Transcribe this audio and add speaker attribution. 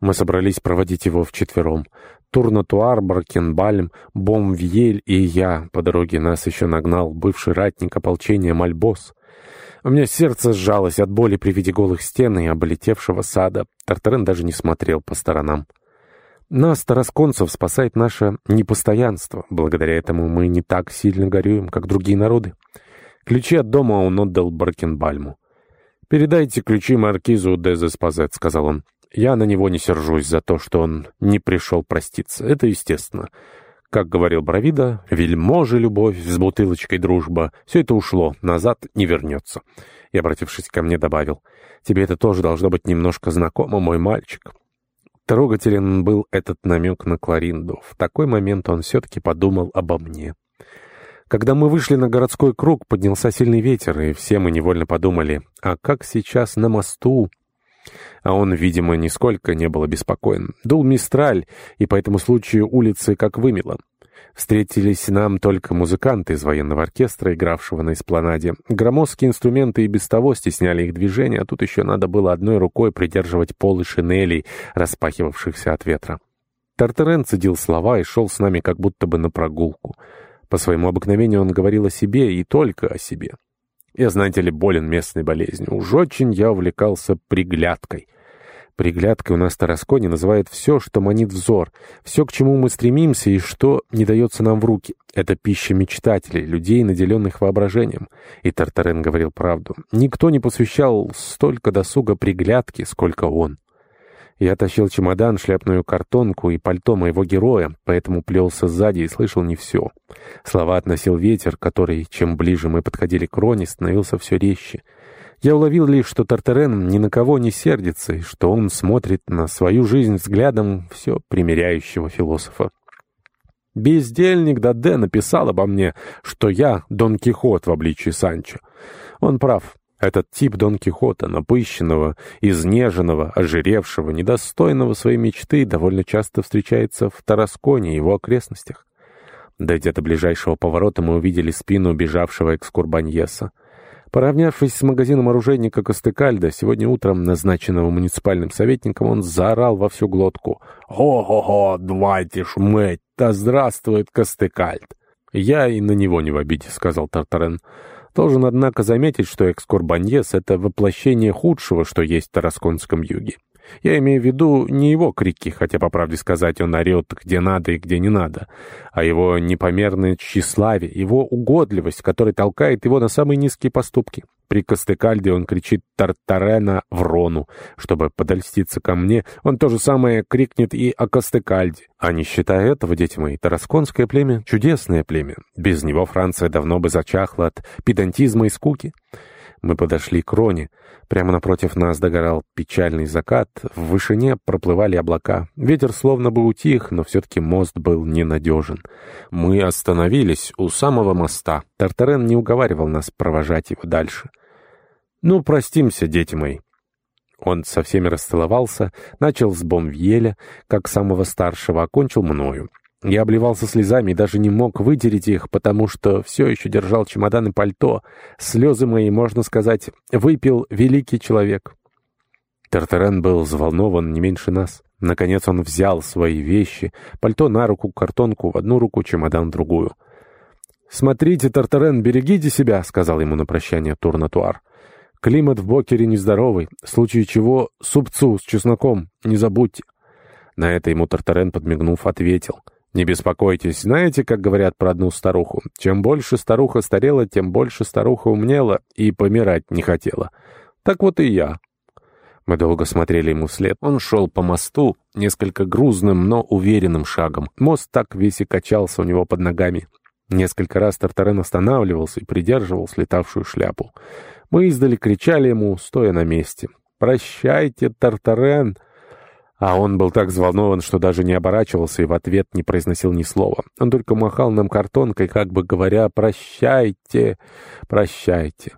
Speaker 1: Мы собрались проводить его вчетвером. Турнатуар, Баркенбальм, Бомвьель и я. По дороге нас еще нагнал бывший ратник ополчения Мальбос. У меня сердце сжалось от боли при виде голых стен и облетевшего сада. Тартарен даже не смотрел по сторонам. Нас, тарасконцев, спасает наше непостоянство. Благодаря этому мы не так сильно горюем, как другие народы. Ключи от дома он отдал Баркенбальму. «Передайте ключи маркизу де Зеспазет», — сказал он. «Я на него не сержусь за то, что он не пришел проститься. Это естественно. Как говорил Бравида, вельможи любовь, с бутылочкой дружба. Все это ушло, назад не вернется». И, обратившись ко мне, добавил, «Тебе это тоже должно быть немножко знакомо, мой мальчик». Трогателен был этот намек на Кларинду. В такой момент он все-таки подумал обо мне. Когда мы вышли на городской круг, поднялся сильный ветер, и все мы невольно подумали, а как сейчас на мосту? А он, видимо, нисколько не был обеспокоен. Дул мистраль, и по этому случаю улицы как вымело. Встретились нам только музыканты из военного оркестра, игравшего на эспланаде. Громоздкие инструменты и без того стесняли их движение, а тут еще надо было одной рукой придерживать полы шинелей, распахивавшихся от ветра. Тартарен цедил слова и шел с нами как будто бы на прогулку. По своему обыкновению он говорил о себе и только о себе. Я, знаете ли, болен местной болезнью. Уж очень я увлекался приглядкой. Приглядкой у нас в Тарасконе называют все, что манит взор, все, к чему мы стремимся и что не дается нам в руки. Это пища мечтателей, людей, наделенных воображением. И Тартарен говорил правду. Никто не посвящал столько досуга приглядки, сколько он. Я тащил чемодан, шляпную картонку и пальто моего героя, поэтому плелся сзади и слышал не все. Слова относил ветер, который, чем ближе мы подходили к Роне, становился все резче. Я уловил лишь, что Тартарен ни на кого не сердится, и что он смотрит на свою жизнь взглядом все примиряющего философа. Бездельник Даде написал обо мне, что я Дон Кихот в обличии Санчо. Он прав. Этот тип Дон Кихота, напыщенного, изнеженного, ожиревшего, недостойного своей мечты, довольно часто встречается в Тарасконе и его окрестностях. Дойдя до ближайшего поворота, мы увидели спину убежавшего экскурбаньеса. Поравнявшись с магазином оружейника Костыкальда, сегодня утром, назначенного муниципальным советником, он заорал во всю глотку. «Хо-хо-хо, двайте шмыть! Да здравствует Костыкальд!» «Я и на него не в обиде», — сказал Тартарен. Должен, однако, заметить, что экскурбаньес — это воплощение худшего, что есть в Тарасконском юге. Я имею в виду не его крики, хотя, по правде сказать, он орет где надо и где не надо, а его непомерное тщеславие, его угодливость, которая толкает его на самые низкие поступки. При Костыкальде он кричит Тартарена в Рону. Чтобы подольститься ко мне, он то же самое крикнет и о Костыкальде. А не считая этого, дети мои, Тарасконское племя — чудесное племя. Без него Франция давно бы зачахла от педантизма и скуки. Мы подошли к Роне. Прямо напротив нас догорал печальный закат. В вышине проплывали облака. Ветер словно бы утих, но все-таки мост был ненадежен. Мы остановились у самого моста. Тартарен не уговаривал нас провожать его дальше. «Ну, простимся, дети мои». Он со всеми расцеловался, начал с Бомвьеля, как самого старшего, окончил мною. Я обливался слезами и даже не мог вытереть их, потому что все еще держал чемодан и пальто. Слезы мои, можно сказать, выпил великий человек. Тартарен был взволнован не меньше нас. Наконец он взял свои вещи, пальто на руку, картонку в одну руку, чемодан в другую. «Смотрите, Тартарен, берегите себя», — сказал ему на прощание Турнатуар. «Климат в Бокере нездоровый, в случае чего супцу с чесноком не забудьте». На это ему Тартарен, подмигнув, ответил — не беспокойтесь, знаете, как говорят про одну старуху? Чем больше старуха старела, тем больше старуха умнела и помирать не хотела. Так вот и я. Мы долго смотрели ему вслед. Он шел по мосту, несколько грузным, но уверенным шагом. Мост так весь и качался у него под ногами. Несколько раз Тартарен останавливался и придерживал слетавшую шляпу. Мы издали кричали ему, стоя на месте. «Прощайте, Тартарен!» А он был так взволнован, что даже не оборачивался и в ответ не произносил ни слова. Он только махал нам картонкой, как бы говоря «прощайте, прощайте».